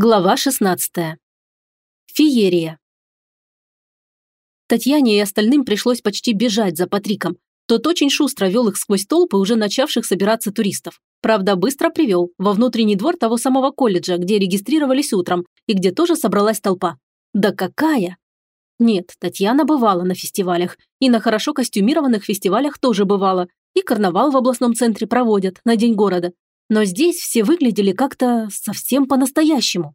Глава 16. Феерия. Татьяне и остальным пришлось почти бежать за Патриком. Тот очень шустро вел их сквозь толпы уже начавших собираться туристов. Правда, быстро привел во внутренний двор того самого колледжа, где регистрировались утром и где тоже собралась толпа. Да какая! Нет, Татьяна бывала на фестивалях. И на хорошо костюмированных фестивалях тоже бывала. И карнавал в областном центре проводят на День города. Но здесь все выглядели как-то совсем по-настоящему.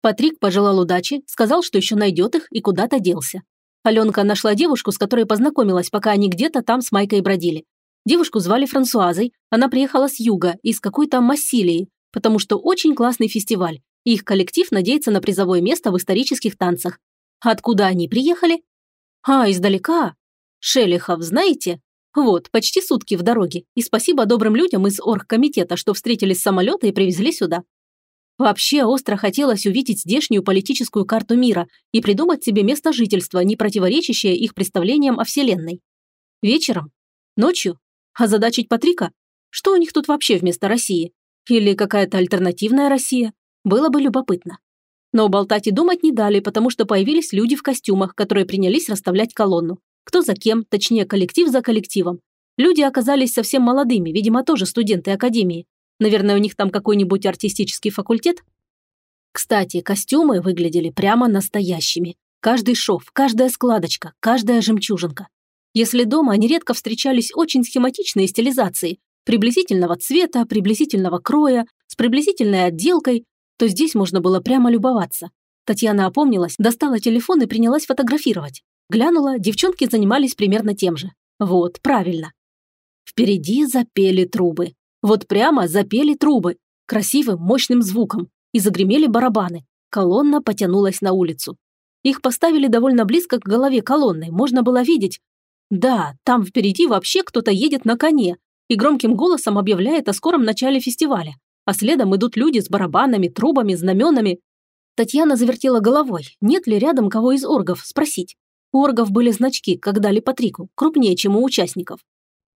Патрик пожелал удачи, сказал, что еще найдет их и куда-то делся. Аленка нашла девушку, с которой познакомилась, пока они где-то там с Майкой бродили. Девушку звали Франсуазой, она приехала с юга, из какой-то Массилии, потому что очень классный фестиваль, и их коллектив надеется на призовое место в исторических танцах. Откуда они приехали? А, издалека. Шелихов, знаете? Вот, почти сутки в дороге. И спасибо добрым людям из оргкомитета, что встретили с самолета и привезли сюда. Вообще остро хотелось увидеть здешнюю политическую карту мира и придумать себе место жительства, не противоречащее их представлениям о Вселенной. Вечером? Ночью? Озадачить Патрика? Что у них тут вообще вместо России? Или какая-то альтернативная Россия? Было бы любопытно. Но болтать и думать не дали, потому что появились люди в костюмах, которые принялись расставлять колонну. Кто за кем, точнее коллектив за коллективом. Люди оказались совсем молодыми, видимо, тоже студенты академии. Наверное, у них там какой-нибудь артистический факультет? Кстати, костюмы выглядели прямо настоящими. Каждый шов, каждая складочка, каждая жемчужинка. Если дома они редко встречались очень схематичные стилизации, приблизительного цвета, приблизительного кроя, с приблизительной отделкой, то здесь можно было прямо любоваться. Татьяна опомнилась, достала телефон и принялась фотографировать. Глянула, девчонки занимались примерно тем же. Вот, правильно. Впереди запели трубы. Вот прямо запели трубы. Красивым, мощным звуком. И загремели барабаны. Колонна потянулась на улицу. Их поставили довольно близко к голове колонны. Можно было видеть. Да, там впереди вообще кто-то едет на коне и громким голосом объявляет о скором начале фестиваля. А следом идут люди с барабанами, трубами, знаменами. Татьяна завертела головой, нет ли рядом кого из оргов, спросить. У оргов были значки, как дали Патрику, крупнее, чем у участников.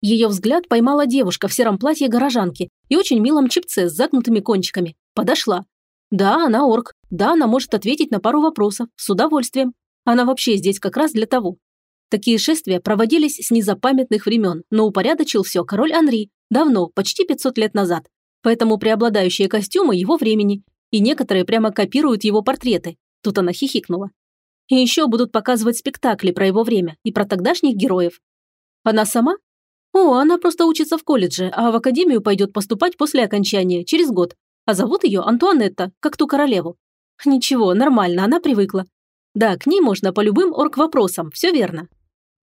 Ее взгляд поймала девушка в сером платье горожанки и очень милом чипце с загнутыми кончиками. Подошла. Да, она орг. Да, она может ответить на пару вопросов. С удовольствием. Она вообще здесь как раз для того. Такие шествия проводились с незапамятных времен, но упорядочил все король Анри. Давно, почти 500 лет назад. Поэтому преобладающие костюмы его времени. И некоторые прямо копируют его портреты. Тут она хихикнула. И еще будут показывать спектакли про его время и про тогдашних героев. Она сама? О, она просто учится в колледже, а в академию пойдет поступать после окончания, через год. А зовут ее Антуанетта, как ту королеву. Ничего, нормально, она привыкла. Да, к ней можно по любым орг-вопросам, все верно.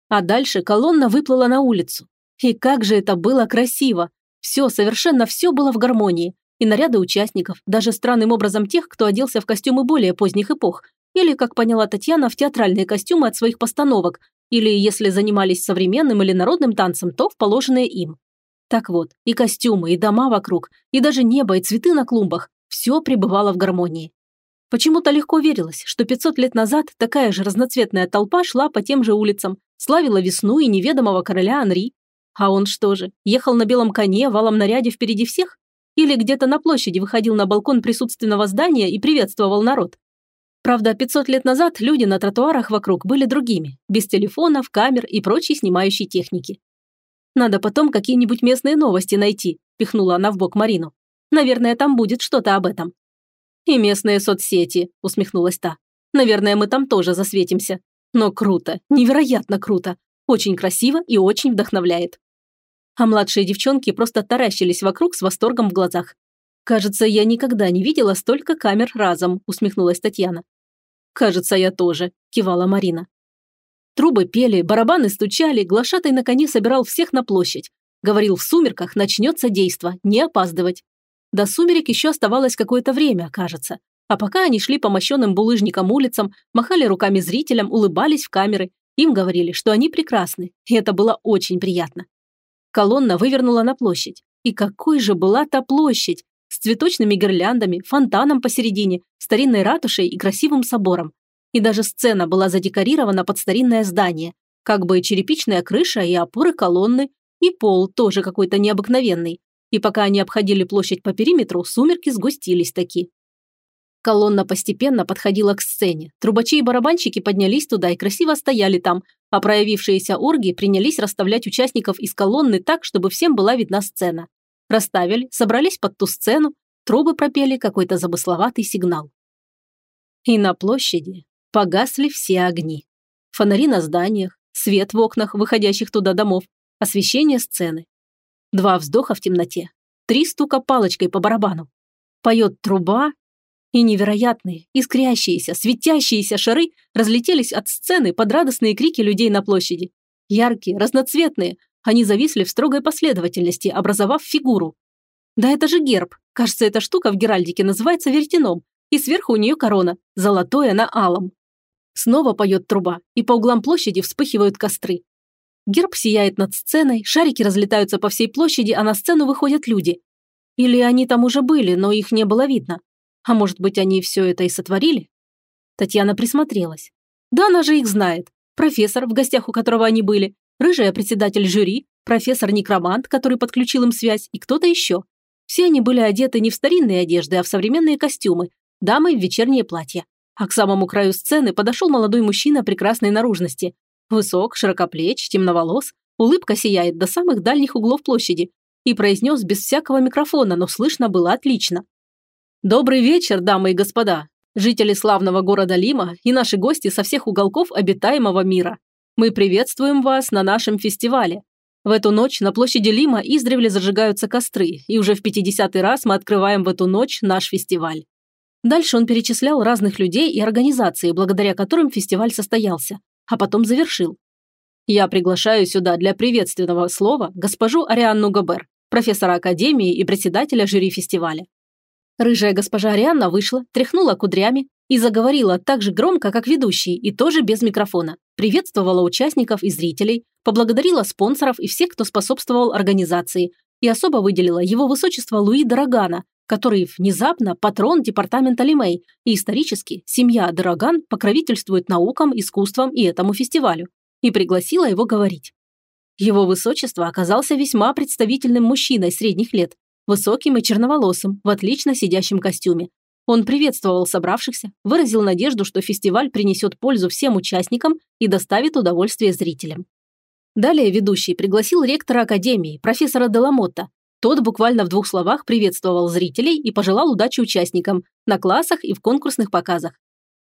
А дальше колонна выплыла на улицу. И как же это было красиво! Все, совершенно все было в гармонии. И наряды участников, даже странным образом тех, кто оделся в костюмы более поздних эпох, или, как поняла Татьяна, в театральные костюмы от своих постановок, или, если занимались современным или народным танцем, то в положенные им. Так вот, и костюмы, и дома вокруг, и даже небо, и цветы на клумбах – все пребывало в гармонии. Почему-то легко верилось, что 500 лет назад такая же разноцветная толпа шла по тем же улицам, славила весну и неведомого короля Анри. А он что же, ехал на белом коне, валом наряде впереди всех? Или где-то на площади выходил на балкон присутственного здания и приветствовал народ? Правда, 500 лет назад люди на тротуарах вокруг были другими, без телефонов, камер и прочей снимающей техники. «Надо потом какие-нибудь местные новости найти», – пихнула она в бок Марину. «Наверное, там будет что-то об этом». «И местные соцсети», – усмехнулась та. «Наверное, мы там тоже засветимся. Но круто, невероятно круто, очень красиво и очень вдохновляет». А младшие девчонки просто таращились вокруг с восторгом в глазах. «Кажется, я никогда не видела столько камер разом», – усмехнулась Татьяна. «Кажется, я тоже», – кивала Марина. Трубы пели, барабаны стучали, глашатай на коне собирал всех на площадь. Говорил, в сумерках начнется действо, не опаздывать. До сумерек еще оставалось какое-то время, кажется. А пока они шли по мощенным булыжникам улицам, махали руками зрителям, улыбались в камеры, им говорили, что они прекрасны, и это было очень приятно. Колонна вывернула на площадь. И какой же была та площадь! С цветочными гирляндами, фонтаном посередине, старинной ратушей и красивым собором. И даже сцена была задекорирована под старинное здание, как бы черепичная крыша и опоры колонны, и пол тоже какой-то необыкновенный. И пока они обходили площадь по периметру, сумерки сгустились таки. Колонна постепенно подходила к сцене. Трубачи и барабанщики поднялись туда и красиво стояли там, а проявившиеся орги принялись расставлять участников из колонны так, чтобы всем была видна сцена. Расставили, собрались под ту сцену, трубы пропели какой-то замысловатый сигнал. И на площади погасли все огни. Фонари на зданиях, свет в окнах, выходящих туда домов, освещение сцены. Два вздоха в темноте, три стука палочкой по барабану. Поет труба, и невероятные, искрящиеся, светящиеся шары разлетелись от сцены под радостные крики людей на площади. Яркие, разноцветные, они зависли в строгой последовательности, образовав фигуру. Да это же герб. Кажется, эта штука в геральдике называется вертином, и сверху у нее корона, золотое на алом. Снова поет труба, и по углам площади вспыхивают костры. Герб сияет над сценой, шарики разлетаются по всей площади, а на сцену выходят люди. Или они там уже были, но их не было видно. А может быть, они все это и сотворили? Татьяна присмотрелась. Да она же их знает. Профессор, в гостях у которого они были, рыжая председатель жюри, профессор-некромант, который подключил им связь, и кто-то еще. Все они были одеты не в старинные одежды, а в современные костюмы, дамы в вечернее платье. А к самому краю сцены подошел молодой мужчина прекрасной наружности. Высок, широкоплеч, темноволос, улыбка сияет до самых дальних углов площади. И произнес без всякого микрофона, но слышно было отлично. Добрый вечер, дамы и господа, жители славного города Лима и наши гости со всех уголков обитаемого мира. Мы приветствуем вас на нашем фестивале. В эту ночь на площади Лима издревле зажигаются костры, и уже в 50-й раз мы открываем в эту ночь наш фестиваль. Дальше он перечислял разных людей и организации, благодаря которым фестиваль состоялся, а потом завершил. Я приглашаю сюда для приветственного слова госпожу Арианну Габер, профессора Академии и председателя жюри фестиваля. Рыжая госпожа Арианна вышла, тряхнула кудрями и заговорила так же громко, как ведущий, и тоже без микрофона. Приветствовала участников и зрителей, поблагодарила спонсоров и всех, кто способствовал организации, и особо выделила его высочество Луи Дорогана, который внезапно патрон департамента Лимей, и исторически семья Дороган покровительствует наукам, искусствам и этому фестивалю, и пригласила его говорить. Его высочество оказался весьма представительным мужчиной средних лет, высоким и черноволосым, в отлично сидящем костюме. Он приветствовал собравшихся, выразил надежду, что фестиваль принесет пользу всем участникам и доставит удовольствие зрителям. Далее ведущий пригласил ректора Академии, профессора Деламотта. Тот буквально в двух словах приветствовал зрителей и пожелал удачи участникам на классах и в конкурсных показах.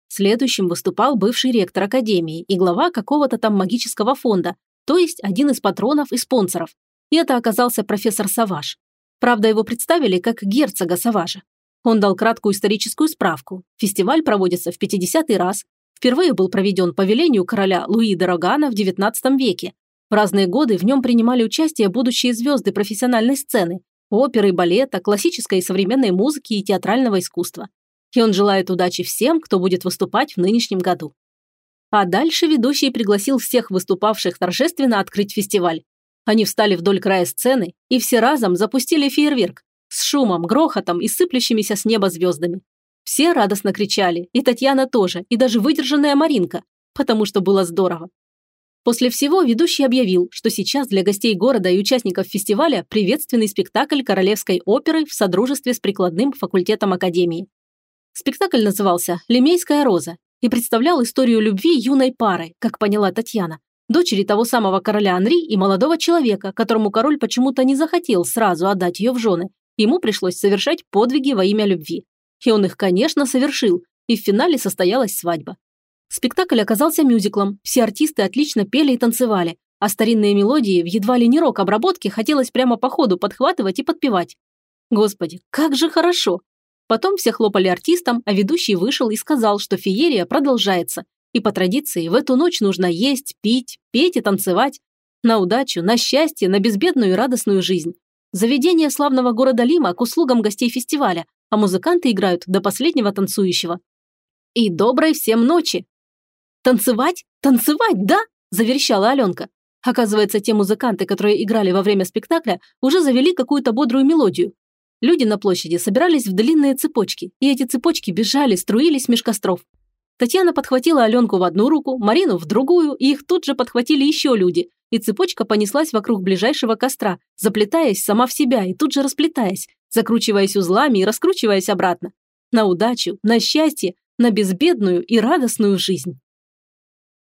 Следующим выступал бывший ректор Академии и глава какого-то там магического фонда, то есть один из патронов и спонсоров. И это оказался профессор Саваш. Правда, его представили как герцога Саважа. Он дал краткую историческую справку. Фестиваль проводится в 50-й раз. Впервые был проведен по велению короля Луи де Рогана в XIX веке. В разные годы в нем принимали участие будущие звезды профессиональной сцены, оперы, балета, классической и современной музыки и театрального искусства. И он желает удачи всем, кто будет выступать в нынешнем году. А дальше ведущий пригласил всех выступавших торжественно открыть фестиваль. Они встали вдоль края сцены и все разом запустили фейерверк с шумом, грохотом и сыплющимися с неба звездами. Все радостно кричали, и Татьяна тоже, и даже выдержанная Маринка, потому что было здорово. После всего ведущий объявил, что сейчас для гостей города и участников фестиваля приветственный спектакль Королевской оперы в содружестве с прикладным факультетом Академии. Спектакль назывался «Лемейская роза» и представлял историю любви юной пары, как поняла Татьяна, дочери того самого короля Анри и молодого человека, которому король почему-то не захотел сразу отдать ее в жены. Ему пришлось совершать подвиги во имя любви. И он их, конечно, совершил, и в финале состоялась свадьба. Спектакль оказался мюзиклом, все артисты отлично пели и танцевали, а старинные мелодии в едва ли не рок-обработке хотелось прямо по ходу подхватывать и подпевать. Господи, как же хорошо! Потом все хлопали артистам, а ведущий вышел и сказал, что феерия продолжается, и по традиции в эту ночь нужно есть, пить, петь и танцевать. На удачу, на счастье, на безбедную и радостную жизнь. Заведение славного города Лима к услугам гостей фестиваля, а музыканты играют до последнего танцующего. И доброй всем ночи! Танцевать? Танцевать, да? Заверещала Аленка. Оказывается, те музыканты, которые играли во время спектакля, уже завели какую-то бодрую мелодию. Люди на площади собирались в длинные цепочки, и эти цепочки бежали, струились меж костров. Татьяна подхватила Аленку в одну руку, Марину в другую, и их тут же подхватили еще люди, и цепочка понеслась вокруг ближайшего костра, заплетаясь сама в себя и тут же расплетаясь, закручиваясь узлами и раскручиваясь обратно. на удачу, на счастье, на безбедную и радостную жизнь.